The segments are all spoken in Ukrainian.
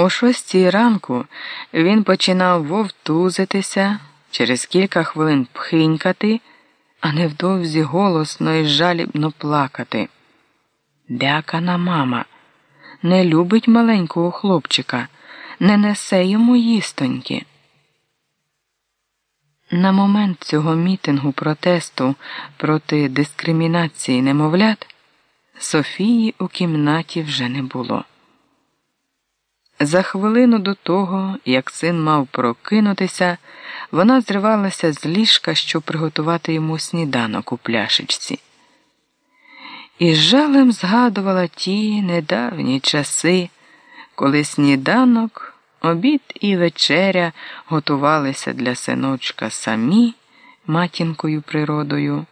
О шостій ранку він починав вовтузитися, через кілька хвилин пхинькати, а невдовзі голосно і жалібно плакати. Дякана мама не любить маленького хлопчика, не несе йому їстоньки. На момент цього мітингу протесту проти дискримінації немовлят Софії у кімнаті вже не було. За хвилину до того, як син мав прокинутися, вона зривалася з ліжка, щоб приготувати йому сніданок у пляшечці. І жалем згадувала ті недавні часи, коли сніданок, обід і вечеря готувалися для синочка самі матінкою природою,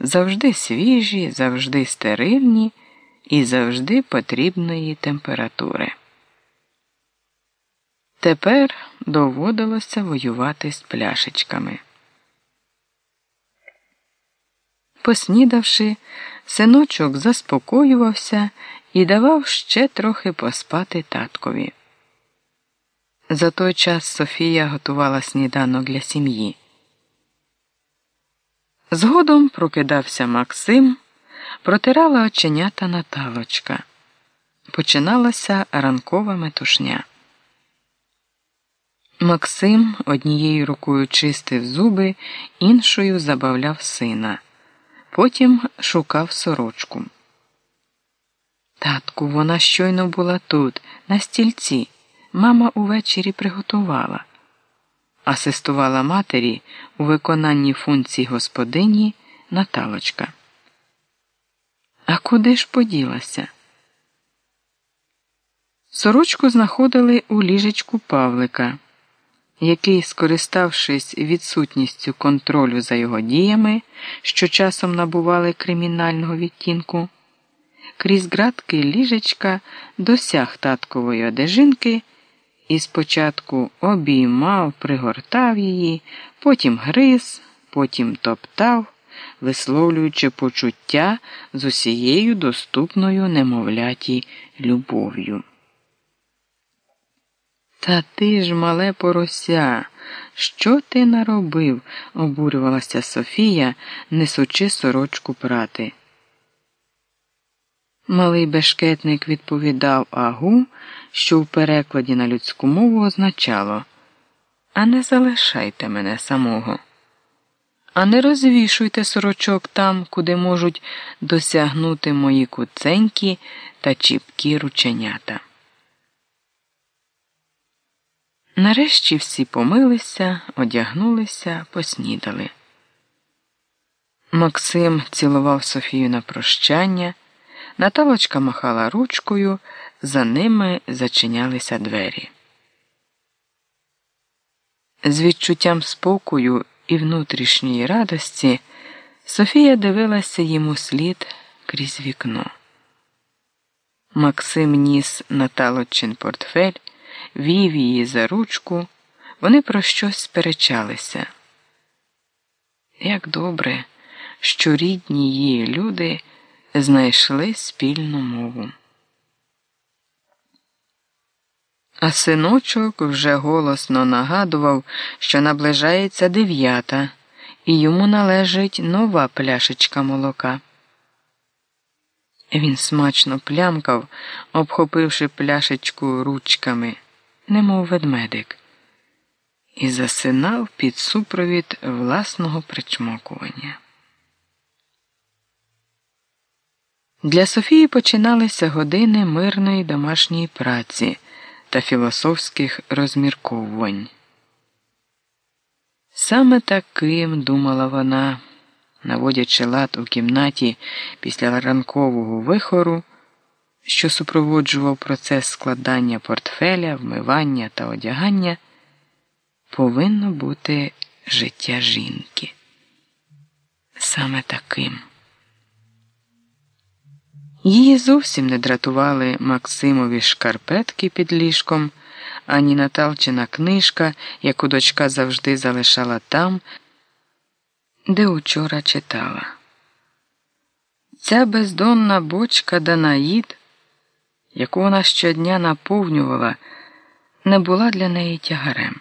завжди свіжі, завжди стерильні і завжди потрібної температури. Тепер доводилося воювати з пляшечками. Поснідавши, синочок заспокоювався і давав ще трохи поспати таткові. За той час Софія готувала сніданок для сім'ї. Згодом прокидався Максим, протирала оченята Наталочка. Починалася ранкова метушня. Максим однією рукою чистив зуби, іншою забавляв сина. Потім шукав сорочку. Татку, вона щойно була тут, на стільці. Мама увечері приготувала, асистувала матері у виконанні функцій господині Наталочка. А куди ж поділася? Сорочку знаходили у ліжечку Павлика який, скориставшись відсутністю контролю за його діями, що часом набували кримінального відтінку, крізь ґратки ліжечка досяг таткової одежинки і спочатку обіймав, пригортав її, потім гриз, потім топтав, висловлюючи почуття з усією доступною немовляті любов'ю. Та ти ж, мале порося, що ти наробив? обурювалася Софія, несучи сорочку прати. Малий бешкетник відповідав агу, що в перекладі на людську мову означало А не залишайте мене самого, а не розвішуйте сорочок там, куди можуть досягнути мої куценькі та чіпкі рученята. Нарешті всі помилися, одягнулися, поснідали. Максим цілував Софію на прощання, Наталочка махала ручкою, за ними зачинялися двері. З відчуттям спокою і внутрішньої радості Софія дивилася йому слід крізь вікно. Максим ніс Наталочин портфель вів її за ручку, вони про щось сперечалися. Як добре, що рідні її люди знайшли спільну мову. А синочок вже голосно нагадував, що наближається дев'ята, і йому належить нова пляшечка молока. Він смачно плямкав, обхопивши пляшечку ручками немов ведмедик, і засинав під супровід власного причмокування. Для Софії починалися години мирної домашньої праці та філософських розмірковувань. Саме таким думала вона, наводячи лад у кімнаті після ранкового вихору що супроводжував процес складання портфеля, вмивання та одягання, повинно бути життя жінки. Саме таким. Її зовсім не дратували Максимові шкарпетки під ліжком, ані Наталчина книжка, яку дочка завжди залишала там, де учора читала. Ця бездонна бочка Данаїд яку вона щодня наповнювала, не була для неї тягарем.